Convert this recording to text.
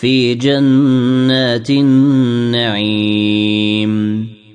في جنات النعيم.